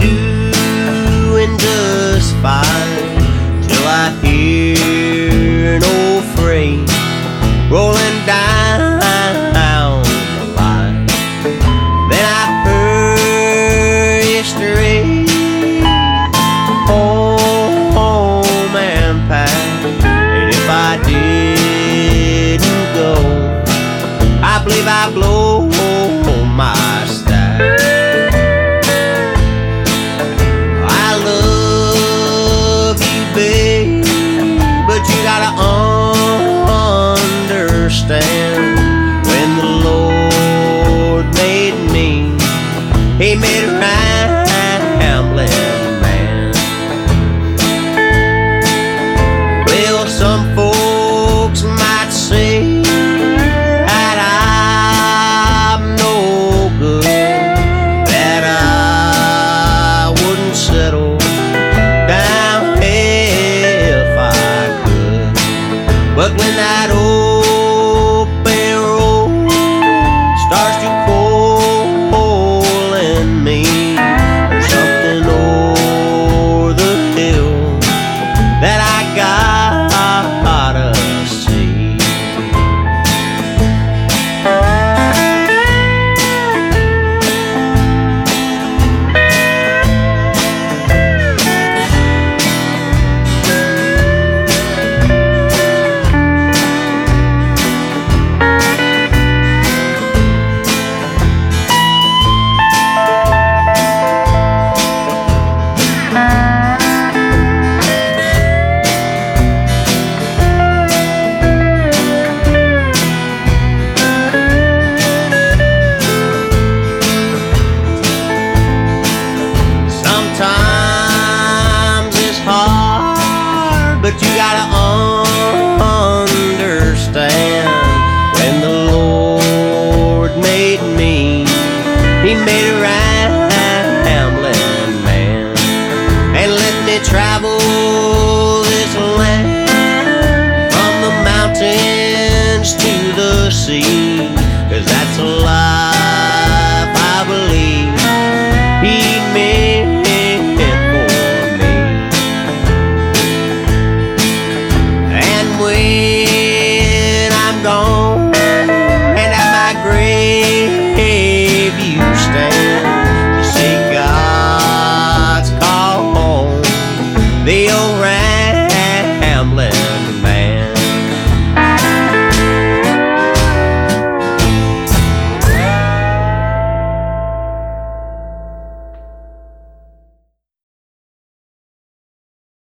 doing just fine till I hear an old freight rolling down. But when that old And the Lord made me, He made a right rambling man, and let me travel.